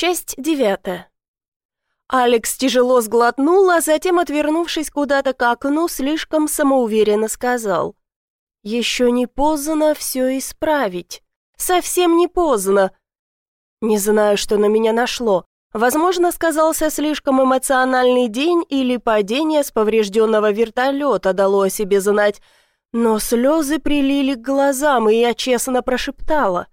Часть девятая. Алекс тяжело сглотнул, а затем, отвернувшись куда-то к окну, слишком самоуверенно сказал. «Еще не поздно все исправить. Совсем не поздно. Не знаю, что на меня нашло. Возможно, сказался слишком эмоциональный день или падение с поврежденного вертолета дало о себе знать, но слезы прилили к глазам, и я честно прошептала.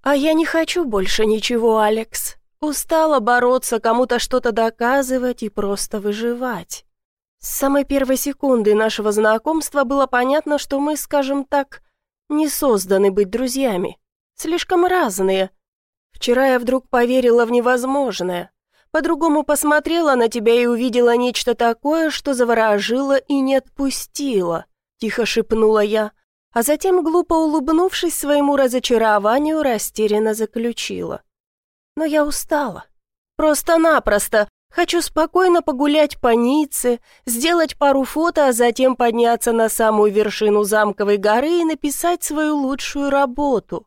«А я не хочу больше ничего, Алекс. Устала бороться, кому-то что-то доказывать и просто выживать. С самой первой секунды нашего знакомства было понятно, что мы, скажем так, не созданы быть друзьями. Слишком разные. Вчера я вдруг поверила в невозможное. По-другому посмотрела на тебя и увидела нечто такое, что заворожило и не отпустило. Тихо шепнула я, а затем, глупо улыбнувшись своему разочарованию, растерянно заключила. Но я устала. Просто-напросто. Хочу спокойно погулять по Ницце, сделать пару фото, а затем подняться на самую вершину замковой горы и написать свою лучшую работу.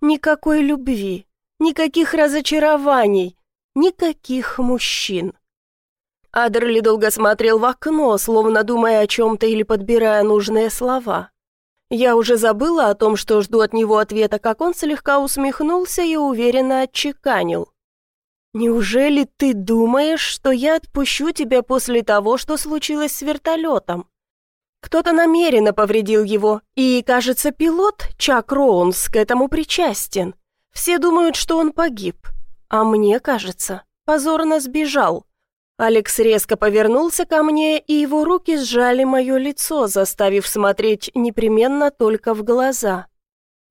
Никакой любви, никаких разочарований, никаких мужчин. Адерли долго смотрел в окно, словно думая о чем-то или подбирая нужные слова. Я уже забыла о том, что жду от него ответа, как он слегка усмехнулся и уверенно отчеканил. «Неужели ты думаешь, что я отпущу тебя после того, что случилось с вертолетом? Кто-то намеренно повредил его, и, кажется, пилот Чак Роунс к этому причастен. Все думают, что он погиб, а мне кажется, позорно сбежал». Алекс резко повернулся ко мне, и его руки сжали мое лицо, заставив смотреть непременно только в глаза.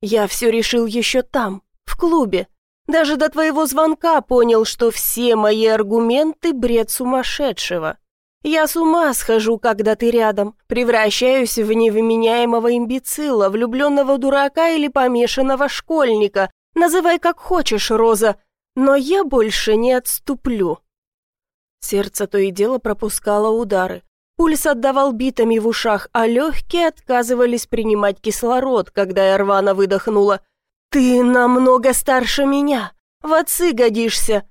Я все решил еще там, в клубе. Даже до твоего звонка понял, что все мои аргументы — бред сумасшедшего. Я с ума схожу, когда ты рядом, превращаюсь в невменяемого имбецила, влюбленного дурака или помешанного школьника. Называй как хочешь, Роза, но я больше не отступлю. Сердце то и дело пропускало удары. Пульс отдавал битами в ушах, а легкие отказывались принимать кислород, когда я рвано выдохнула. «Ты намного старше меня. В отцы годишься.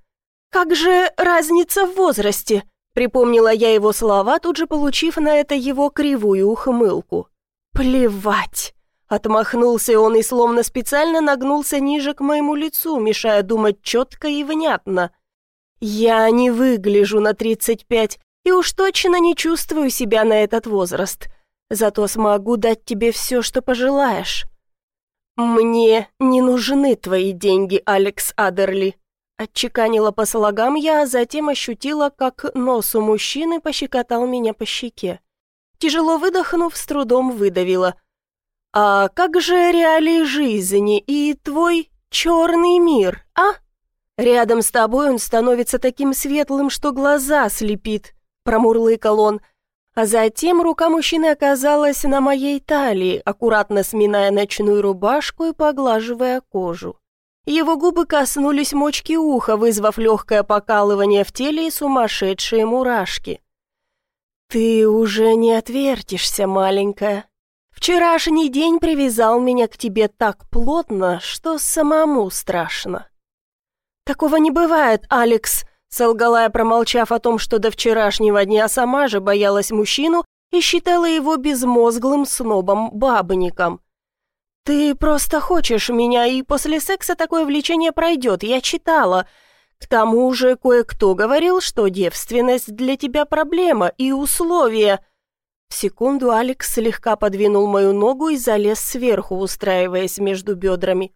Как же разница в возрасте?» Припомнила я его слова, тут же получив на это его кривую ухмылку. «Плевать!» Отмахнулся он и словно специально нагнулся ниже к моему лицу, мешая думать четко и внятно. Я не выгляжу на 35 и уж точно не чувствую себя на этот возраст. Зато смогу дать тебе все, что пожелаешь. Мне не нужны твои деньги, Алекс Адерли. Отчеканила по слогам я, а затем ощутила, как нос у мужчины пощекотал меня по щеке. Тяжело выдохнув, с трудом выдавила. «А как же реалии жизни и твой черный мир, а?» Рядом с тобой он становится таким светлым, что глаза слепит», — промурлыкал он. А затем рука мужчины оказалась на моей талии, аккуратно сминая ночную рубашку и поглаживая кожу. Его губы коснулись мочки уха, вызвав легкое покалывание в теле и сумасшедшие мурашки. «Ты уже не отвертишься, маленькая. Вчерашний день привязал меня к тебе так плотно, что самому страшно». «Такого не бывает, Алекс», — солгала я, промолчав о том, что до вчерашнего дня сама же боялась мужчину и считала его безмозглым снобом-бабником. «Ты просто хочешь меня, и после секса такое влечение пройдет, я читала. К тому же кое-кто говорил, что девственность для тебя проблема и условия». В секунду Алекс слегка подвинул мою ногу и залез сверху, устраиваясь между бедрами.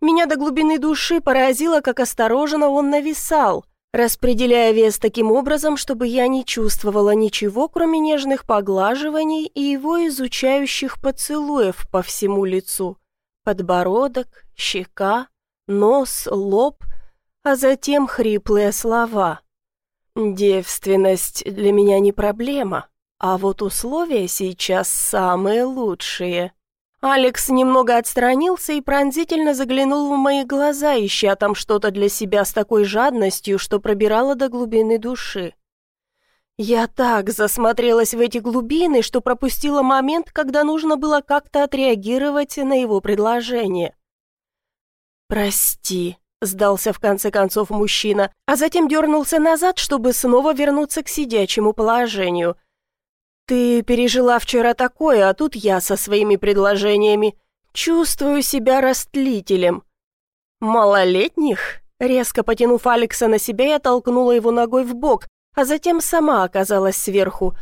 Меня до глубины души поразило, как осторожно он нависал, распределяя вес таким образом, чтобы я не чувствовала ничего, кроме нежных поглаживаний и его изучающих поцелуев по всему лицу. Подбородок, щека, нос, лоб, а затем хриплые слова. «Девственность для меня не проблема, а вот условия сейчас самые лучшие». Алекс немного отстранился и пронзительно заглянул в мои глаза, ища там что-то для себя с такой жадностью, что пробирало до глубины души. Я так засмотрелась в эти глубины, что пропустила момент, когда нужно было как-то отреагировать на его предложение. «Прости», сдался в конце концов мужчина, а затем дернулся назад, чтобы снова вернуться к сидячему положению. «Ты пережила вчера такое, а тут я со своими предложениями. Чувствую себя растлителем». «Малолетних?» Резко потянув Алекса на себя, я толкнула его ногой в бок, а затем сама оказалась сверху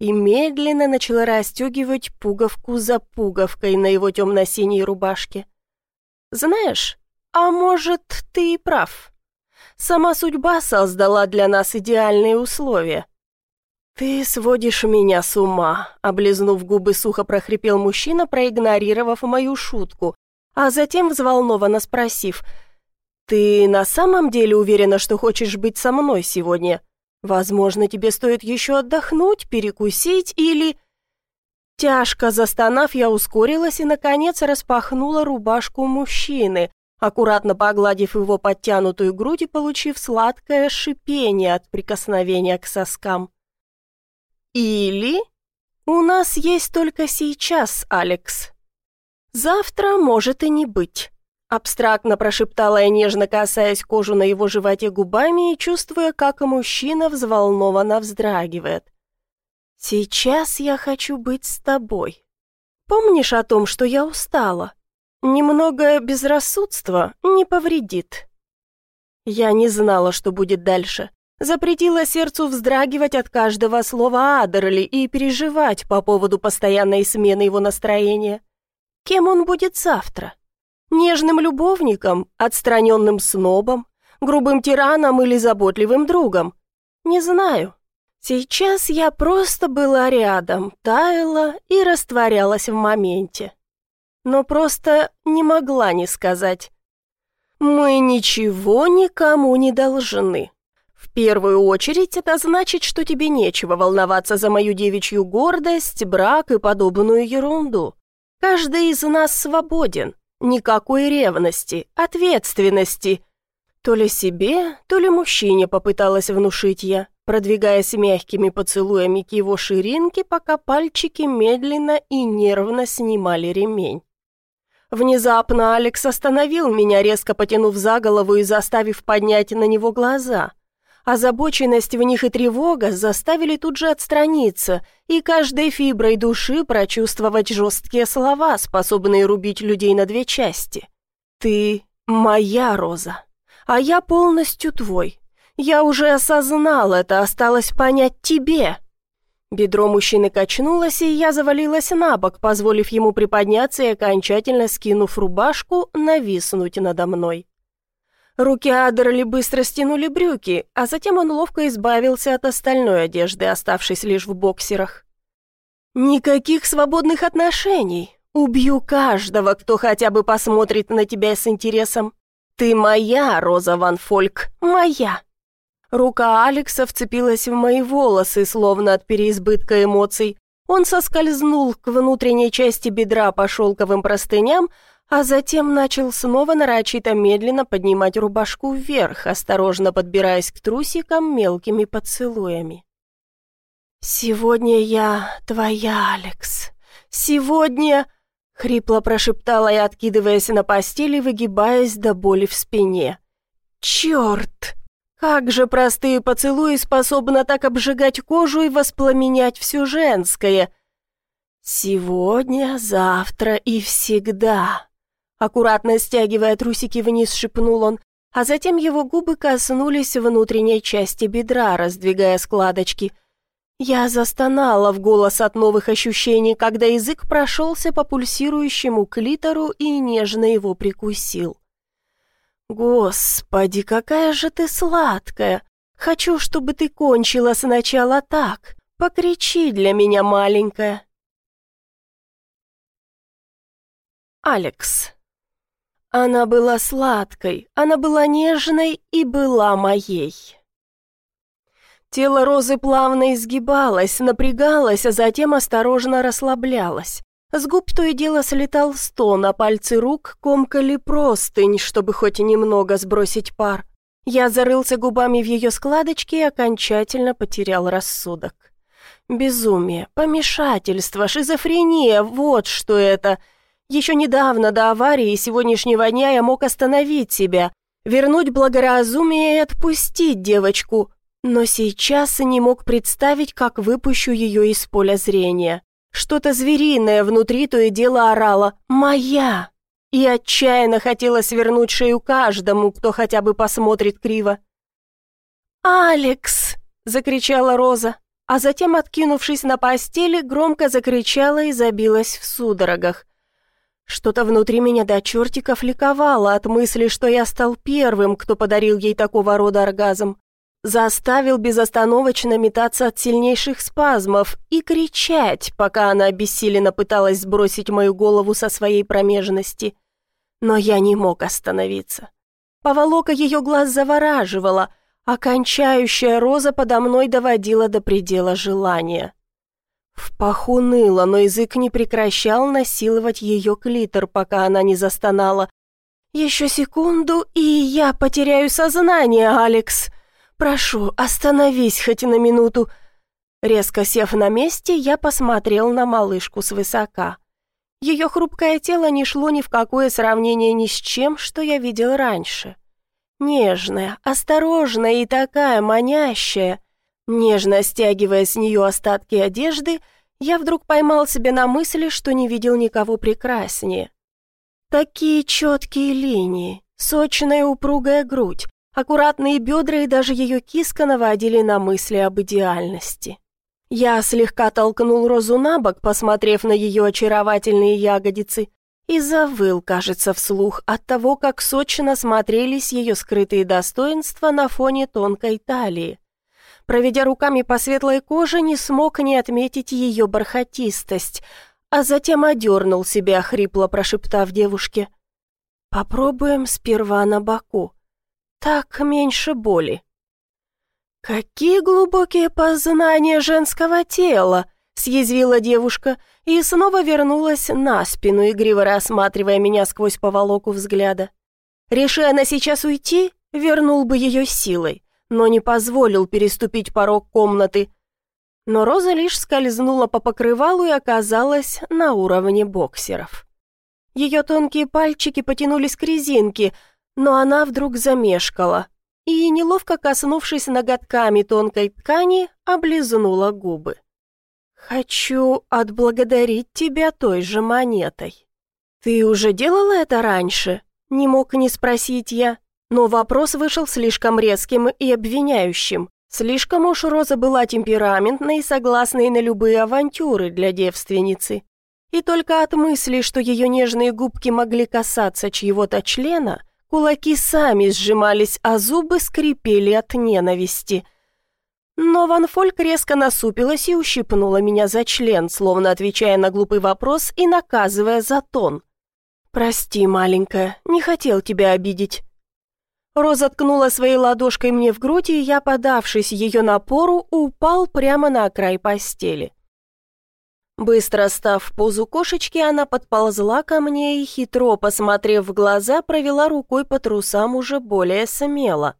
и медленно начала расстегивать пуговку за пуговкой на его темно-синей рубашке. «Знаешь, а может, ты и прав. Сама судьба создала для нас идеальные условия». «Ты сводишь меня с ума», — облизнув губы, сухо прохрипел мужчина, проигнорировав мою шутку, а затем взволнованно спросив — «Ты на самом деле уверена, что хочешь быть со мной сегодня? Возможно, тебе стоит еще отдохнуть, перекусить или...» Тяжко застонав, я ускорилась и, наконец, распахнула рубашку мужчины, аккуратно погладив его подтянутую грудь и получив сладкое шипение от прикосновения к соскам. «Или...» «У нас есть только сейчас, Алекс. Завтра может и не быть». Абстрактно прошептала я, нежно касаясь кожу на его животе губами и чувствуя, как мужчина взволнованно вздрагивает. «Сейчас я хочу быть с тобой. Помнишь о том, что я устала? Немного безрассудства не повредит». Я не знала, что будет дальше. Запретила сердцу вздрагивать от каждого слова Адерли и переживать по поводу постоянной смены его настроения. Кем он будет завтра? Нежным любовником, отстраненным снобом, грубым тираном или заботливым другом? Не знаю. Сейчас я просто была рядом, таяла и растворялась в моменте. Но просто не могла не сказать. Мы ничего никому не должны. В первую очередь это значит, что тебе нечего волноваться за мою девичью гордость, брак и подобную ерунду. Каждый из нас свободен, Никакой ревности, ответственности. То ли себе, то ли мужчине попыталась внушить я, продвигаясь мягкими поцелуями к его ширинке, пока пальчики медленно и нервно снимали ремень. Внезапно Алекс остановил меня, резко потянув за голову и заставив поднять на него глаза. Озабоченность в них и тревога заставили тут же отстраниться и каждой фиброй души прочувствовать жесткие слова, способные рубить людей на две части. «Ты моя Роза, а я полностью твой. Я уже осознал это, осталось понять тебе». Бедро мужчины качнулось, и я завалилась на бок, позволив ему приподняться и окончательно скинув рубашку, нависнуть надо мной. Руки Адерли быстро стянули брюки, а затем он ловко избавился от остальной одежды, оставшись лишь в боксерах. «Никаких свободных отношений. Убью каждого, кто хотя бы посмотрит на тебя с интересом. Ты моя, Роза Ван Фольк, моя!» Рука Алекса вцепилась в мои волосы, словно от переизбытка эмоций. Он соскользнул к внутренней части бедра по шелковым простыням, а затем начал снова нарочито медленно поднимать рубашку вверх, осторожно подбираясь к трусикам мелкими поцелуями. «Сегодня я твоя, Алекс. Сегодня...» — хрипло прошептала я, откидываясь на постели, выгибаясь до боли в спине. «Черт! Как же простые поцелуи способны так обжигать кожу и воспламенять все женское!» «Сегодня, завтра и всегда!» Аккуратно стягивая трусики вниз, шепнул он, а затем его губы коснулись внутренней части бедра, раздвигая складочки. Я застонала в голос от новых ощущений, когда язык прошелся по пульсирующему клитору и нежно его прикусил. «Господи, какая же ты сладкая! Хочу, чтобы ты кончила сначала так. Покричи для меня, маленькая!» Алекс она была сладкой, она была нежной и была моей. Тело Розы плавно изгибалось, напрягалось, а затем осторожно расслаблялось. С губ то и дело слетал стон, а пальцы рук комкали простынь, чтобы хоть немного сбросить пар. Я зарылся губами в ее складочки и окончательно потерял рассудок. Безумие, помешательство, шизофрения — вот что это — еще недавно, до аварии сегодняшнего дня, я мог остановить себя, вернуть благоразумие и отпустить девочку, но сейчас не мог представить, как выпущу ее из поля зрения. Что-то звериное внутри то и дело орало «Моя!» и отчаянно хотела свернуть шею каждому, кто хотя бы посмотрит криво. «Алекс!» — закричала Роза, а затем, откинувшись на постели, громко закричала и забилась в судорогах. Что-то внутри меня до чертиков ликовало от мысли, что я стал первым, кто подарил ей такого рода оргазм. Заставил безостановочно метаться от сильнейших спазмов и кричать, пока она обессиленно пыталась сбросить мою голову со своей промежности. Но я не мог остановиться. Поволока ее глаз завораживала, а кончающая роза подо мной доводила до предела желания. В паху ныло, но язык не прекращал насиловать ее клитор, пока она не застонала. «Еще секунду, и я потеряю сознание, Алекс! Прошу, остановись хоть на минуту!» Резко сев на месте, я посмотрел на малышку свысока. Ее хрупкое тело не шло ни в какое сравнение ни с чем, что я видел раньше. Нежная, осторожная и такая манящая — Нежно стягивая с нее остатки одежды, я вдруг поймал себя на мысли, что не видел никого прекраснее. Такие четкие линии, сочная упругая грудь, аккуратные бедра и даже ее киска наводили на мысли об идеальности. Я слегка толкнул Розу на бок, посмотрев на ее очаровательные ягодицы, и завыл, кажется, вслух от того, как сочно смотрелись ее скрытые достоинства на фоне тонкой талии проведя руками по светлой коже, не смог не отметить ее бархатистость, а затем одернул себя, хрипло прошептав девушке. «Попробуем сперва на боку. Так меньше боли». «Какие глубокие познания женского тела!» — съязвила девушка и снова вернулась на спину, игриво рассматривая меня сквозь поволоку взгляда. Реши она сейчас уйти, вернул бы ее силой но не позволил переступить порог комнаты. Но Роза лишь скользнула по покрывалу и оказалась на уровне боксеров. Ее тонкие пальчики потянулись к резинке, но она вдруг замешкала и, неловко коснувшись ноготками тонкой ткани, облизнула губы. «Хочу отблагодарить тебя той же монетой». «Ты уже делала это раньше?» — не мог не спросить я. Но вопрос вышел слишком резким и обвиняющим. Слишком уж Роза была темпераментной и согласной на любые авантюры для девственницы. И только от мысли, что ее нежные губки могли касаться чьего-то члена, кулаки сами сжимались, а зубы скрипели от ненависти. Но Ван Фольк резко насупилась и ущипнула меня за член, словно отвечая на глупый вопрос и наказывая за тон. «Прости, маленькая, не хотел тебя обидеть». Роза ткнула своей ладошкой мне в грудь, и я, подавшись ее напору, упал прямо на край постели. Быстро став в позу кошечки, она подползла ко мне и, хитро посмотрев в глаза, провела рукой по трусам уже более смело.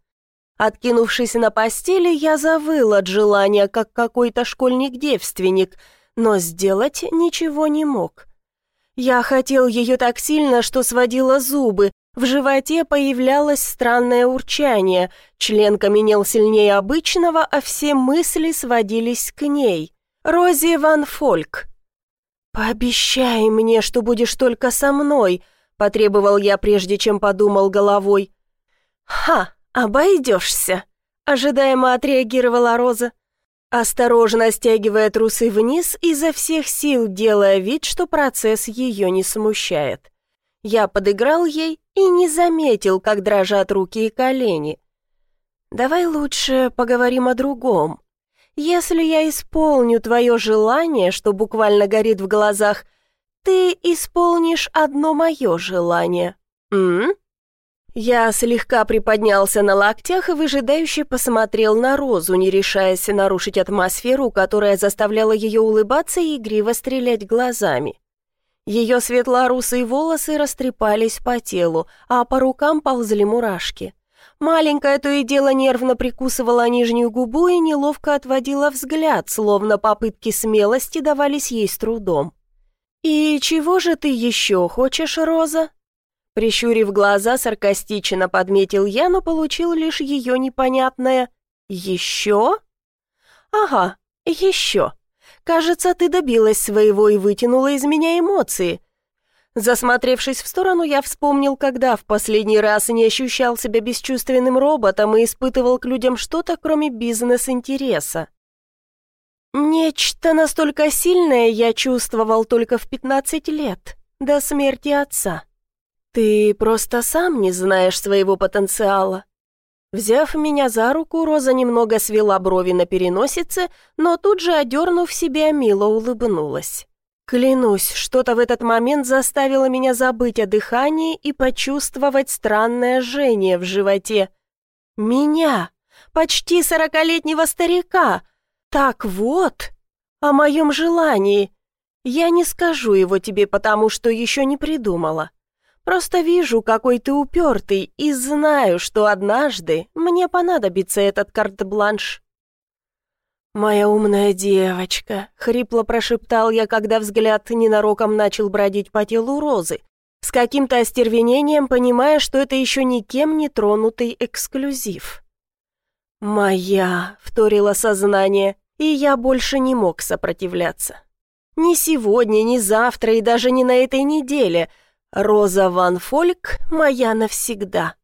Откинувшись на постели, я завыл от желания, как какой-то школьник-девственник, но сделать ничего не мог. Я хотел ее так сильно, что сводила зубы, в животе появлялось странное урчание, член каменел сильнее обычного, а все мысли сводились к ней. Рози Ван Фольк. «Пообещай мне, что будешь только со мной», — потребовал я, прежде чем подумал головой. «Ха, обойдешься», — ожидаемо отреагировала Роза. Осторожно стягивая трусы вниз, изо всех сил делая вид, что процесс ее не смущает. Я подыграл ей и не заметил, как дрожат руки и колени. «Давай лучше поговорим о другом. Если я исполню твое желание, что буквально горит в глазах, ты исполнишь одно мое желание. М?», Я слегка приподнялся на локтях и выжидающе посмотрел на Розу, не решаясь нарушить атмосферу, которая заставляла ее улыбаться и игриво стрелять глазами. Ее светло-русые волосы растрепались по телу, а по рукам ползли мурашки. Маленькая то и дело нервно прикусывала нижнюю губу и неловко отводила взгляд, словно попытки смелости давались ей с трудом. «И чего же ты еще хочешь, Роза?» Прищурив глаза, саркастично подметил я, но получил лишь ее непонятное «Еще?» «Ага, еще. Кажется, ты добилась своего и вытянула из меня эмоции». Засмотревшись в сторону, я вспомнил, когда в последний раз не ощущал себя бесчувственным роботом и испытывал к людям что-то, кроме бизнес-интереса. Нечто настолько сильное я чувствовал только в 15 лет, до смерти отца. Ты просто сам не знаешь своего потенциала. Взяв меня за руку, Роза немного свела брови на переносице, но тут же, одернув себя, мило улыбнулась. Клянусь, что-то в этот момент заставило меня забыть о дыхании и почувствовать странное жжение в животе. Меня, почти сорокалетнего старика. Так вот, о моем желании. Я не скажу его тебе, потому что еще не придумала. Просто вижу, какой ты упертый, и знаю, что однажды мне понадобится этот карт-бланш». «Моя умная девочка», — хрипло прошептал я, когда взгляд ненароком начал бродить по телу Розы, с каким-то остервенением понимая, что это еще никем не тронутый эксклюзив. «Моя», — вторило сознание, и я больше не мог сопротивляться. Ни сегодня, ни завтра и даже не на этой неделе — Роза Ван Фольк моя навсегда.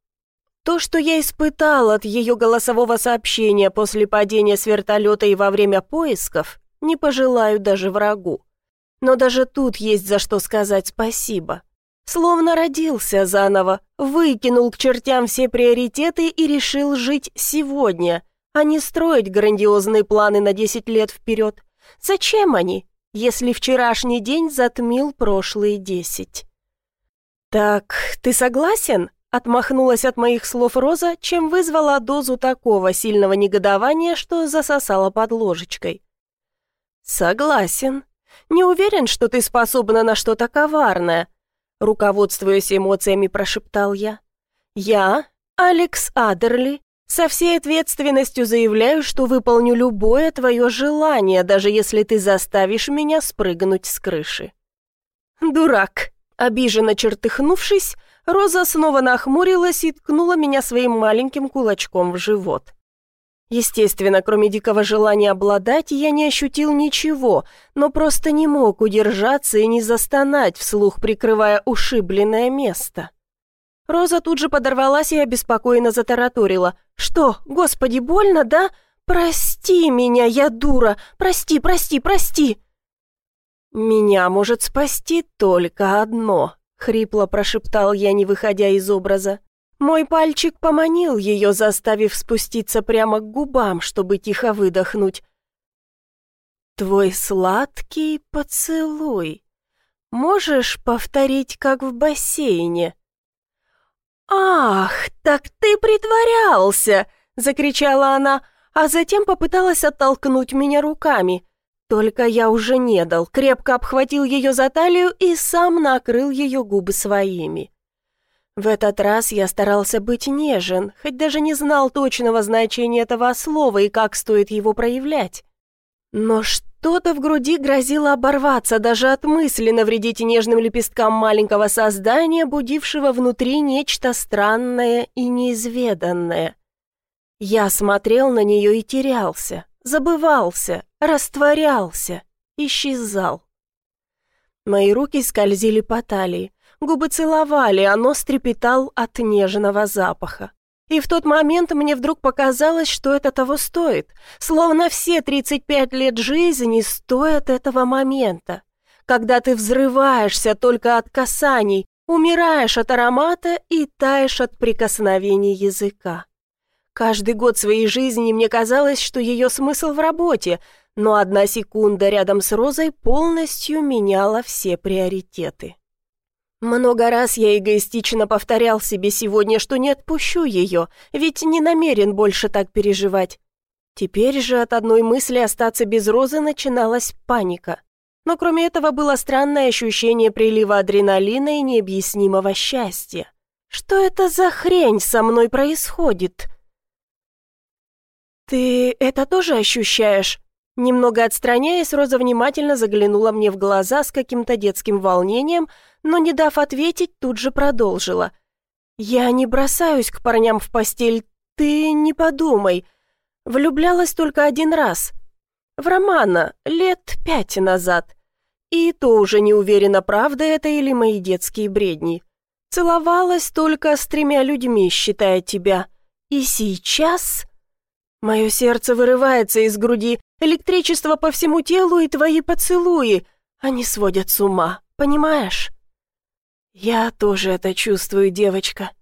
То, что я испытал от ее голосового сообщения после падения с вертолета и во время поисков, не пожелаю даже врагу. Но даже тут есть за что сказать спасибо. Словно родился заново, выкинул к чертям все приоритеты и решил жить сегодня, а не строить грандиозные планы на 10 лет вперед. Зачем они, если вчерашний день затмил прошлые десять? «Так, ты согласен?» — отмахнулась от моих слов Роза, чем вызвала дозу такого сильного негодования, что засосала под ложечкой. «Согласен. Не уверен, что ты способна на что-то коварное», — руководствуясь эмоциями, прошептал я. «Я, Алекс Адерли, со всей ответственностью заявляю, что выполню любое твое желание, даже если ты заставишь меня спрыгнуть с крыши». «Дурак», Обиженно чертыхнувшись, Роза снова нахмурилась и ткнула меня своим маленьким кулачком в живот. Естественно, кроме дикого желания обладать, я не ощутил ничего, но просто не мог удержаться и не застонать, вслух прикрывая ушибленное место. Роза тут же подорвалась и обеспокоенно затараторила. «Что, господи, больно, да? Прости меня, я дура! Прости, прости, прости!» «Меня может спасти только одно», — хрипло прошептал я, не выходя из образа. Мой пальчик поманил ее, заставив спуститься прямо к губам, чтобы тихо выдохнуть. «Твой сладкий поцелуй. Можешь повторить, как в бассейне?» «Ах, так ты притворялся!» — закричала она, а затем попыталась оттолкнуть меня руками. Только я уже не дал, крепко обхватил ее за талию и сам накрыл ее губы своими. В этот раз я старался быть нежен, хоть даже не знал точного значения этого слова и как стоит его проявлять. Но что-то в груди грозило оборваться даже от мысли навредить нежным лепесткам маленького создания, будившего внутри нечто странное и неизведанное. Я смотрел на нее и терялся, забывался, растворялся, исчезал. Мои руки скользили по талии, губы целовали, а нос трепетал от нежного запаха. И в тот момент мне вдруг показалось, что это того стоит, словно все 35 лет жизни стоят этого момента, когда ты взрываешься только от касаний, умираешь от аромата и таешь от прикосновений языка. Каждый год своей жизни мне казалось, что ее смысл в работе, но одна секунда рядом с Розой полностью меняла все приоритеты. Много раз я эгоистично повторял себе сегодня, что не отпущу ее, ведь не намерен больше так переживать. Теперь же от одной мысли остаться без Розы начиналась паника. Но кроме этого было странное ощущение прилива адреналина и необъяснимого счастья. Что это за хрень со мной происходит? «Ты это тоже ощущаешь?» Немного отстраняясь, Роза внимательно заглянула мне в глаза с каким-то детским волнением, но, не дав ответить, тут же продолжила. «Я не бросаюсь к парням в постель, ты не подумай. Влюблялась только один раз. В Романа, лет пять назад. И то уже не уверена, правда это или мои детские бредни. Целовалась только с тремя людьми, считая тебя. И сейчас... Мое сердце вырывается из груди, электричество по всему телу и твои поцелуи. Они сводят с ума, понимаешь? Я тоже это чувствую, девочка.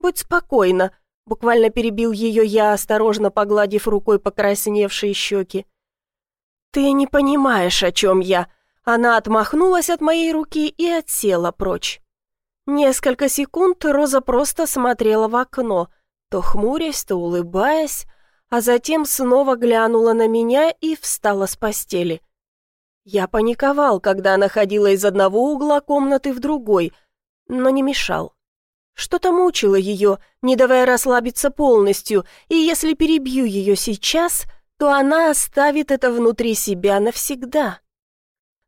Будь спокойна, буквально перебил ее я, осторожно погладив рукой покрасневшие щеки. Ты не понимаешь, о чем я. Она отмахнулась от моей руки и отсела прочь. Несколько секунд Роза просто смотрела в окно, то хмурясь, то улыбаясь, а затем снова глянула на меня и встала с постели. Я паниковал, когда она ходила из одного угла комнаты в другой, но не мешал. Что-то мучило ее, не давая расслабиться полностью, и если перебью ее сейчас, то она оставит это внутри себя навсегда.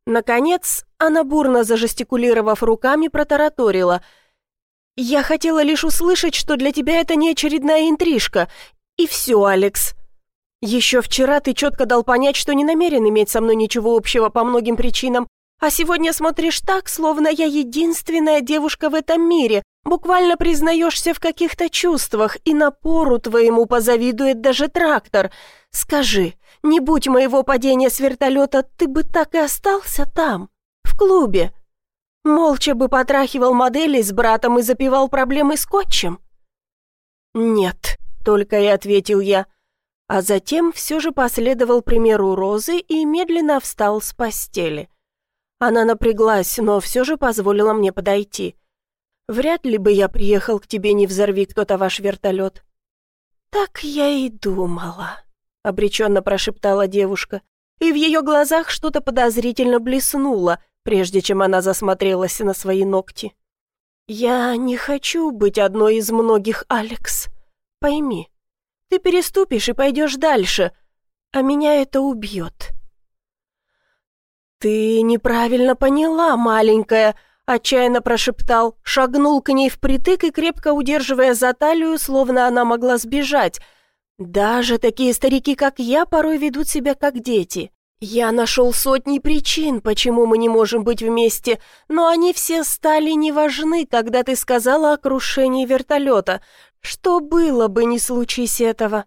Наконец, она бурно зажестикулировав руками, протараторила. «Я хотела лишь услышать, что для тебя это не очередная интрижка, и все, Алекс. Еще вчера ты четко дал понять, что не намерен иметь со мной ничего общего по многим причинам, а сегодня смотришь так, словно я единственная девушка в этом мире, буквально признаешься в каких-то чувствах, и напору твоему позавидует даже трактор. Скажи, не будь моего падения с вертолета, ты бы так и остался там, в клубе? Молча бы потрахивал модели с братом и запивал проблемы скотчем? Нет, только и ответил я. А затем все же последовал примеру Розы и медленно встал с постели. Она напряглась, но все же позволила мне подойти. «Вряд ли бы я приехал к тебе, не взорви кто-то ваш вертолет». «Так я и думала», — обреченно прошептала девушка, и в ее глазах что-то подозрительно блеснуло, прежде чем она засмотрелась на свои ногти. «Я не хочу быть одной из многих, Алекс. Пойми, ты переступишь и пойдешь дальше, а меня это убьет». «Ты неправильно поняла, маленькая», — отчаянно прошептал, шагнул к ней впритык и, крепко удерживая за талию, словно она могла сбежать. «Даже такие старики, как я, порой ведут себя как дети. Я нашел сотни причин, почему мы не можем быть вместе, но они все стали неважны, когда ты сказала о крушении вертолета. Что было бы, не случись этого?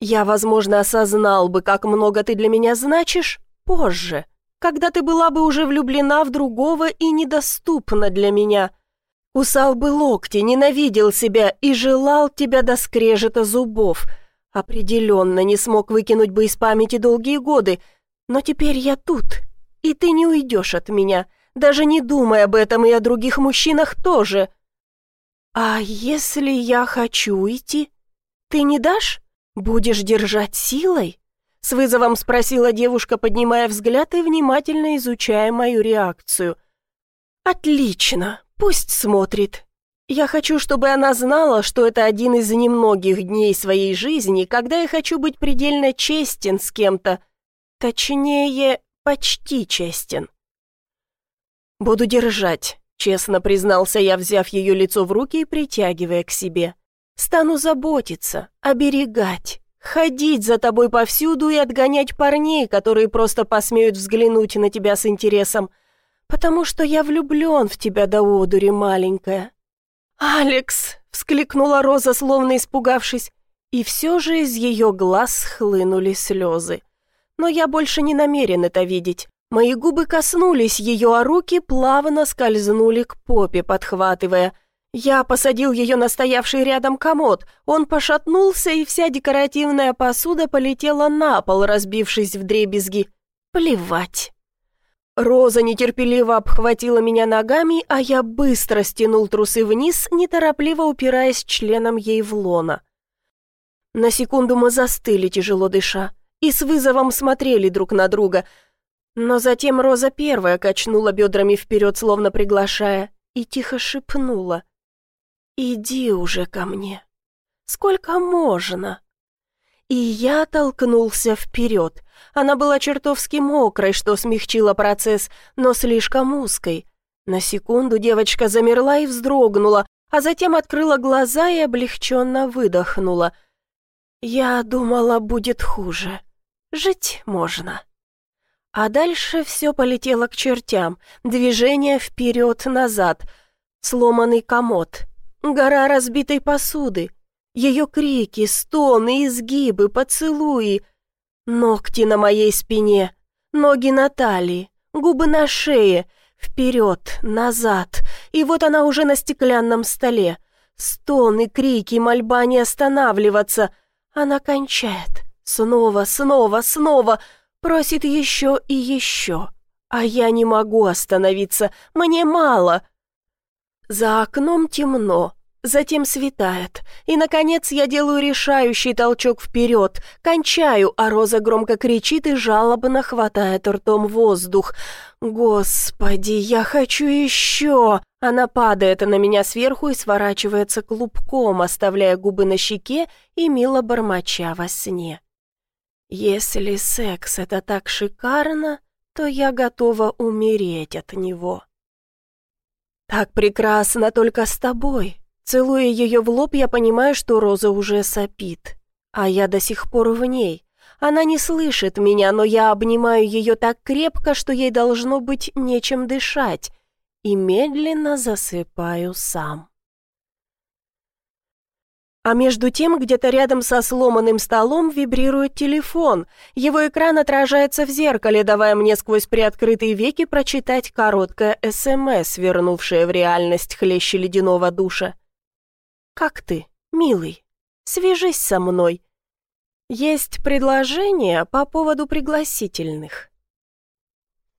Я, возможно, осознал бы, как много ты для меня значишь позже» когда ты была бы уже влюблена в другого и недоступна для меня. Кусал бы локти, ненавидел себя и желал тебя до скрежета зубов. Определенно не смог выкинуть бы из памяти долгие годы, но теперь я тут, и ты не уйдешь от меня, даже не думай об этом и о других мужчинах тоже. А если я хочу уйти, ты не дашь? Будешь держать силой? С вызовом спросила девушка, поднимая взгляд и внимательно изучая мою реакцию. «Отлично, пусть смотрит. Я хочу, чтобы она знала, что это один из немногих дней своей жизни, когда я хочу быть предельно честен с кем-то. Точнее, почти честен». «Буду держать», — честно признался я, взяв ее лицо в руки и притягивая к себе. «Стану заботиться, оберегать, Ходить за тобой повсюду и отгонять парней, которые просто посмеют взглянуть на тебя с интересом. Потому что я влюблен в тебя до одури, маленькая». «Алекс!» — вскликнула Роза, словно испугавшись. И все же из ее глаз хлынули слезы. Но я больше не намерен это видеть. Мои губы коснулись ее, а руки плавно скользнули к попе, подхватывая. Я посадил ее на стоявший рядом комод. Он пошатнулся, и вся декоративная посуда полетела на пол, разбившись в дребезги. Плевать. Роза нетерпеливо обхватила меня ногами, а я быстро стянул трусы вниз, неторопливо упираясь членом ей в лона. На секунду мы застыли, тяжело дыша, и с вызовом смотрели друг на друга. Но затем Роза первая качнула бедрами вперед, словно приглашая, и тихо шепнула — «Иди уже ко мне. Сколько можно?» и я толкнулся вперед. Она была чертовски мокрой, что смягчило процесс, но слишком узкой. На секунду девочка замерла и вздрогнула, а затем открыла глаза и облегченно выдохнула. «Я думала, будет хуже. Жить можно». А дальше все полетело к чертям. Движение вперед-назад. Сломанный комод. Гора разбитой посуды. Ее крики, стоны, изгибы, поцелуи. Ногти на моей спине. Ноги на талии. Губы на шее. Вперед, назад. И вот она уже на стеклянном столе. Стоны, крики, мольба не останавливаться. Она кончает. Снова, снова, снова. Просит еще и еще. А я не могу остановиться, мне мало. За окном темно, затем светает. И, наконец, я делаю решающий толчок вперед, кончаю, а Роза громко кричит и жалобно хватает ртом воздух. «Господи, я хочу еще!» Она падает на меня сверху и сворачивается клубком, оставляя губы на щеке и мило бормоча во сне. Если секс — это так шикарно, то я готова умереть от него. Так прекрасно только с тобой. Целуя ее в лоб, я понимаю, что Роза уже сопит. А я до сих пор в ней. Она не слышит меня, но я обнимаю ее так крепко, что ей должно быть нечем дышать. И медленно засыпаю сам. А между тем, где-то рядом со сломанным столом вибрирует телефон. Его экран отражается в зеркале, давая мне сквозь приоткрытые веки прочитать короткое СМС, вернувшее в реальность хлеще ледяного душа. «Как ты, милый? Свяжись со мной. Есть предложение по поводу пригласительных».